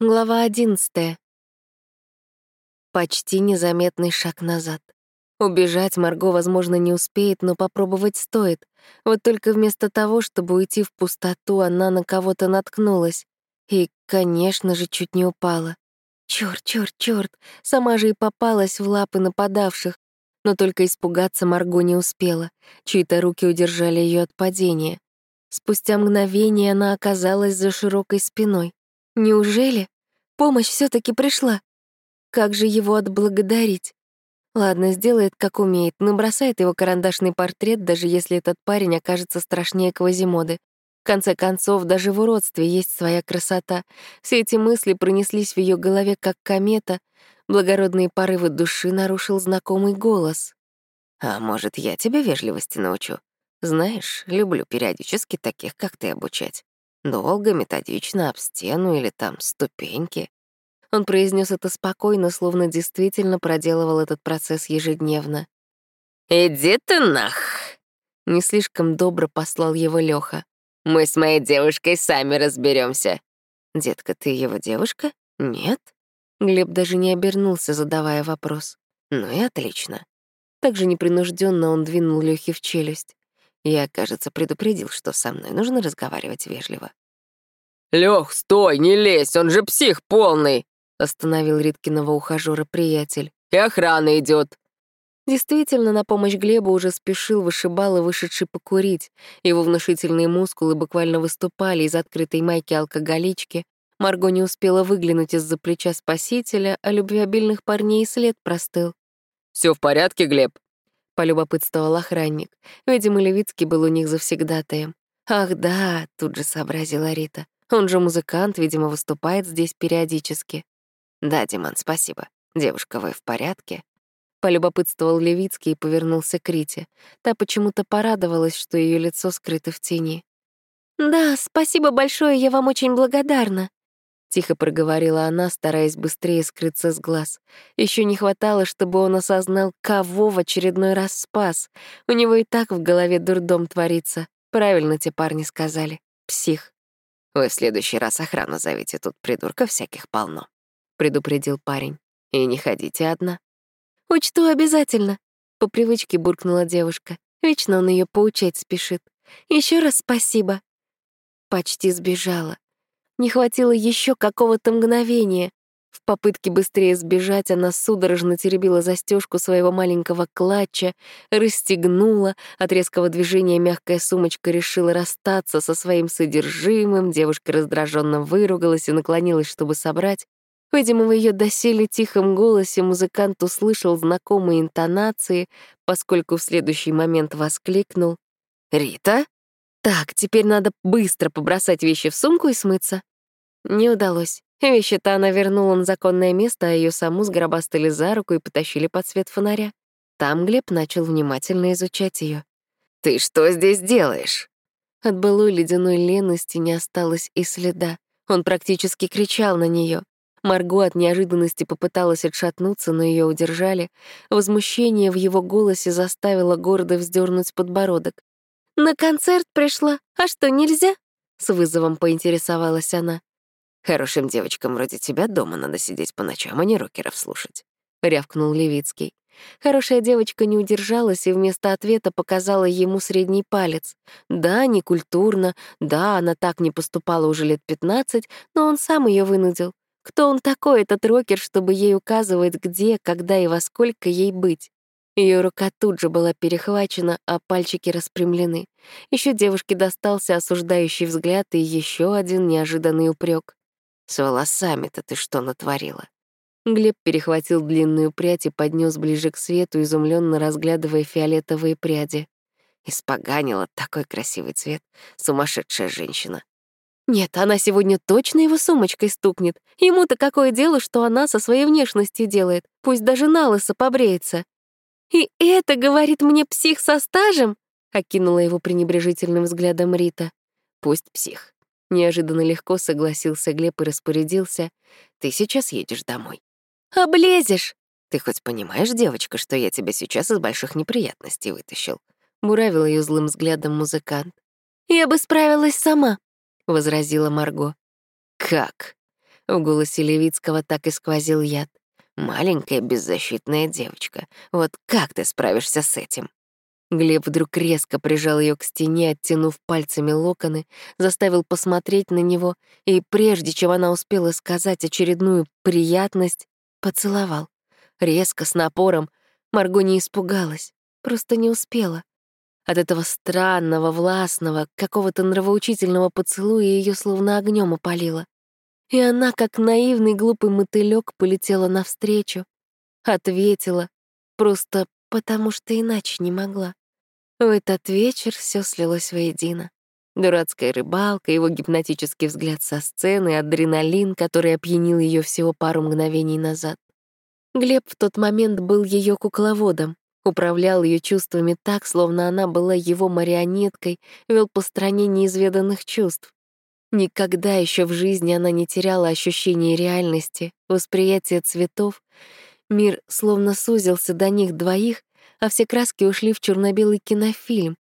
Глава одиннадцатая. Почти незаметный шаг назад. Убежать Марго, возможно, не успеет, но попробовать стоит. Вот только вместо того, чтобы уйти в пустоту, она на кого-то наткнулась. И, конечно же, чуть не упала. Чёрт, чёрт, чёрт, сама же и попалась в лапы нападавших. Но только испугаться Марго не успела. Чьи-то руки удержали её от падения. Спустя мгновение она оказалась за широкой спиной. Неужели? Помощь все таки пришла. Как же его отблагодарить? Ладно, сделает, как умеет, но бросает его карандашный портрет, даже если этот парень окажется страшнее Квазимоды. В конце концов, даже в уродстве есть своя красота. Все эти мысли пронеслись в ее голове, как комета. Благородные порывы души нарушил знакомый голос. «А может, я тебя вежливости научу? Знаешь, люблю периодически таких, как ты, обучать. Долго, методично, об стену или там ступеньки. Он произнес это спокойно, словно действительно проделывал этот процесс ежедневно. «Иди ты нах!» Не слишком добро послал его Лёха. «Мы с моей девушкой сами разберемся. «Детка, ты его девушка? Нет?» Глеб даже не обернулся, задавая вопрос. «Ну и отлично». Так же непринужденно он двинул Лёхе в челюсть. Я, кажется, предупредил, что со мной нужно разговаривать вежливо. «Лёх, стой, не лезь, он же псих полный!» — остановил Риткиного ухажёра приятель. «И охрана идёт!» Действительно, на помощь Глебу уже спешил вышибал и вышедший покурить. Его внушительные мускулы буквально выступали из открытой майки алкоголички. Марго не успела выглянуть из-за плеча спасителя, а любвеобильных парней и след простыл. Все в порядке, Глеб?» — полюбопытствовал охранник. Видимо, Левицкий был у них завсегдатаем. «Ах да», — тут же сообразила Рита. «Он же музыкант, видимо, выступает здесь периодически». «Да, Диман, спасибо. Девушка, вы в порядке?» Полюбопытствовал Левицкий и повернулся к Рите. Та почему-то порадовалась, что ее лицо скрыто в тени. «Да, спасибо большое, я вам очень благодарна», Тихо проговорила она, стараясь быстрее скрыться с глаз. Еще не хватало, чтобы он осознал, кого в очередной раз спас. У него и так в голове дурдом творится. Правильно те парни сказали. Псих. «Вы в следующий раз охрану зовите, тут придурков всяких полно», — предупредил парень. «И не ходите одна». «Учту обязательно», — по привычке буркнула девушка. Вечно он ее поучать спешит. Еще раз спасибо. Почти сбежала. Не хватило еще какого-то мгновения. В попытке быстрее сбежать она судорожно теребила застежку своего маленького клатча, расстегнула, от резкого движения мягкая сумочка решила расстаться со своим содержимым, девушка раздраженно выругалась и наклонилась, чтобы собрать. Видимо, в ее доселе тихом голосе музыкант услышал знакомые интонации, поскольку в следующий момент воскликнул «Рита?» Так, теперь надо быстро побросать вещи в сумку и смыться. Не удалось. Вещи-то она вернула на законное место, а ее саму сгробастали за руку и потащили под свет фонаря. Там Глеб начал внимательно изучать ее. «Ты что здесь делаешь?» От былой ледяной лености не осталось и следа. Он практически кричал на нее. Марго от неожиданности попыталась отшатнуться, но ее удержали. Возмущение в его голосе заставило гордо вздернуть подбородок. «На концерт пришла. А что, нельзя?» — с вызовом поинтересовалась она. «Хорошим девочкам вроде тебя дома надо сидеть по ночам, а не рокеров слушать», — рявкнул Левицкий. Хорошая девочка не удержалась и вместо ответа показала ему средний палец. Да, не культурно, да, она так не поступала уже лет пятнадцать, но он сам ее вынудил. Кто он такой, этот рокер, чтобы ей указывать, где, когда и во сколько ей быть? Ее рука тут же была перехвачена, а пальчики распрямлены. Еще девушке достался осуждающий взгляд и еще один неожиданный упрек. «С волосами-то ты что натворила?» Глеб перехватил длинную прядь и поднес ближе к свету, изумленно разглядывая фиолетовые пряди. Испоганила такой красивый цвет. Сумасшедшая женщина. Нет, она сегодня точно его сумочкой стукнет. Ему-то какое дело, что она со своей внешностью делает, пусть даже на лысо побреется. «И это, говорит мне, псих со стажем?» — окинула его пренебрежительным взглядом Рита. «Пусть псих». Неожиданно легко согласился Глеб и распорядился. «Ты сейчас едешь домой». «Облезешь!» «Ты хоть понимаешь, девочка, что я тебя сейчас из больших неприятностей вытащил?» Буравил ее злым взглядом музыкант. «Я бы справилась сама», — возразила Марго. «Как?» В голосе Левицкого так и сквозил яд. «Маленькая беззащитная девочка. Вот как ты справишься с этим?» Глеб вдруг резко прижал ее к стене, оттянув пальцами локоны, заставил посмотреть на него и, прежде чем она успела сказать очередную приятность, поцеловал. Резко, с напором. Марго не испугалась, просто не успела. От этого странного, властного, какого-то нравоучительного поцелуя ее словно огнем опалило. И она, как наивный глупый мотылек, полетела навстречу, ответила, просто потому что иначе не могла. В этот вечер все слилось воедино. Дурацкая рыбалка, его гипнотический взгляд со сцены, адреналин, который опьянил ее всего пару мгновений назад. Глеб в тот момент был ее кукловодом, управлял ее чувствами так, словно она была его марионеткой, вел по стране неизведанных чувств. Никогда еще в жизни она не теряла ощущения реальности, восприятия цветов. Мир словно сузился до них двоих, а все краски ушли в черно-белый кинофильм,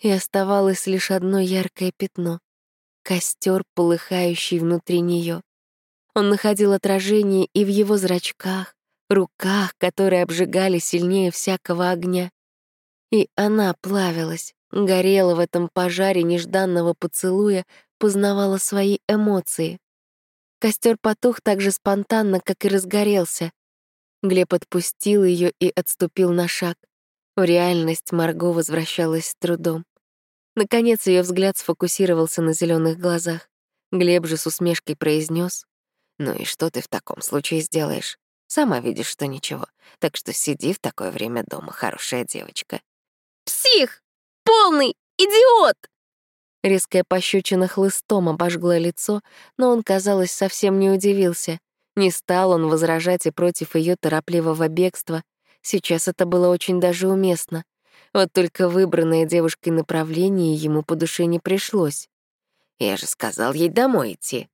и оставалось лишь одно яркое пятно — костер, полыхающий внутри нее. Он находил отражение и в его зрачках, руках, которые обжигали сильнее всякого огня. И она плавилась, горела в этом пожаре нежданного поцелуя, познавала свои эмоции. Костер потух так же спонтанно, как и разгорелся. Глеб отпустил ее и отступил на шаг. В реальность Марго возвращалась с трудом. Наконец ее взгляд сфокусировался на зеленых глазах. Глеб же с усмешкой произнес: «Ну и что ты в таком случае сделаешь? Сама видишь, что ничего. Так что сиди в такое время дома, хорошая девочка». «Псих! Полный идиот!» Резкая пощечина хлыстом обожгла лицо, но он, казалось, совсем не удивился. Не стал он возражать и против ее торопливого бегства, Сейчас это было очень даже уместно. Вот только выбранное девушкой направление ему по душе не пришлось. Я же сказал ей домой идти.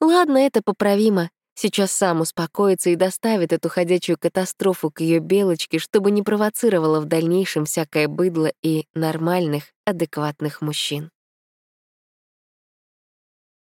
Ладно, это поправимо. Сейчас сам успокоится и доставит эту ходячую катастрофу к ее белочке, чтобы не провоцировала в дальнейшем всякое быдло и нормальных, адекватных мужчин.